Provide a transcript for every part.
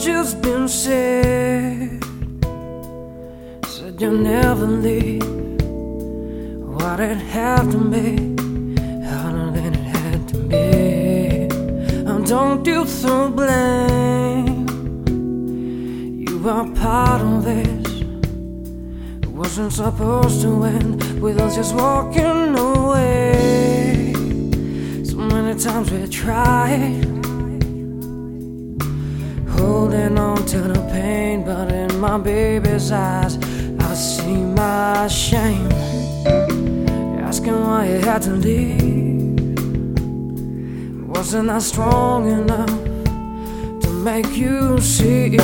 just been said. Said you'll never leave. What it had to be, harder than it had to be. And don't you throw blame. You are part of this. It wasn't supposed to end with us just walking away. So many times we tried holding on to the pain, but in my baby's eyes, I see my shame. Asking why you had to leave. Wasn't I strong enough to make you see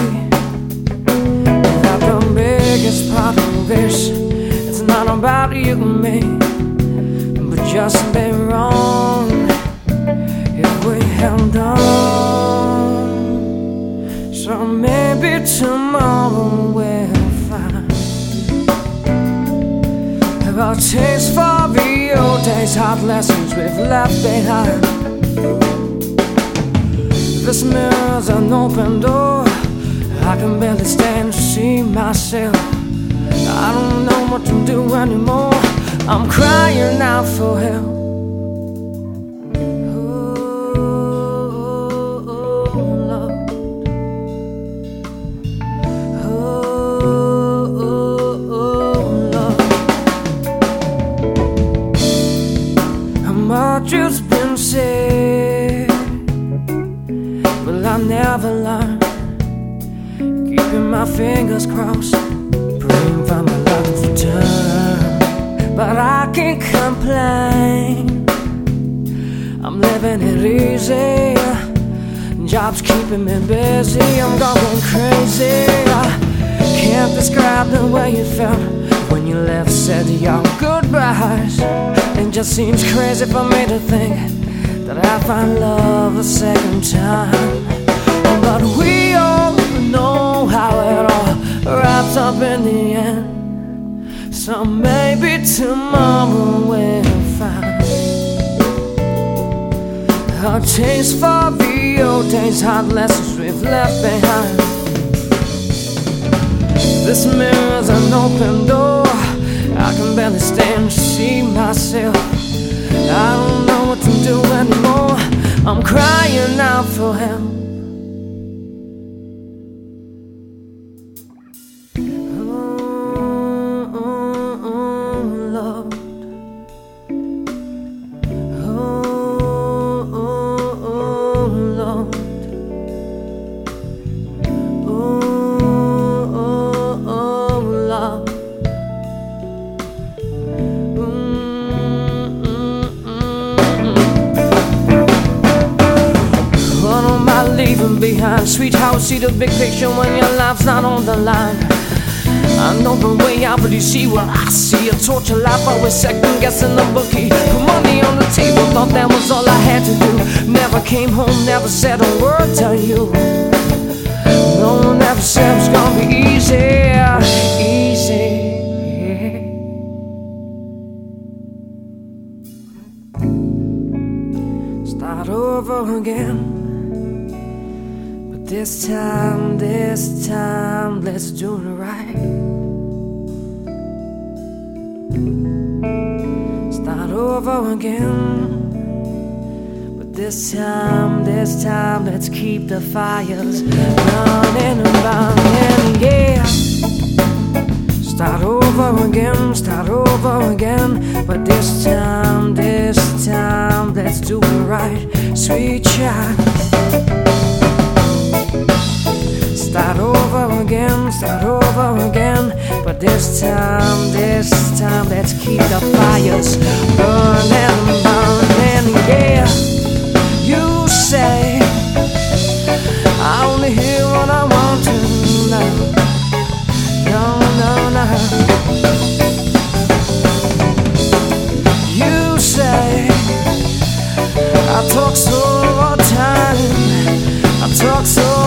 that the biggest part of this? It's not about you and me, but just be wrong tomorrow we'll find about taste for the old days, hard lessons we've left behind. This mirror's an open door. I can barely stand to see myself. I don't know what to do anymore. I'm crying out for but I never learn? Keeping my fingers crossed, praying for my luck to turn. But I can't complain. I'm living it easy. Job's keeping me busy. I'm going crazy. I can't describe the way you felt when you left. Said your goodbyes. It just seems crazy for me to think that I find love a second time. But we all know how it all wraps up in the end. So maybe tomorrow we'll find a taste for the old days, hard lessons we've left behind. This mirror's an open door. I can barely stand to see myself. I don't what to do anymore. I'm crying out for help. Sweetheart, see the big picture when your life's not on the line. I know the way out, but you see what I see. A torture life, always second guessing the bookie. Put money on the table, thought that was all I had to do. Never came home, never said a word to you. No one ever said it was gonna be easy, easy. Start over again. This time, this time, let's do it right. Start over again. But this time, this time, let's keep the fires burning and burning, yeah. Start over again, start over again. But this time, this time, let's do it right, sweet child. Start over again. But this time, this time, let's keep the fires burning, burning, yeah. You say, I only hear what I want to know. No, no, no. You say, I talk so the time. I talk so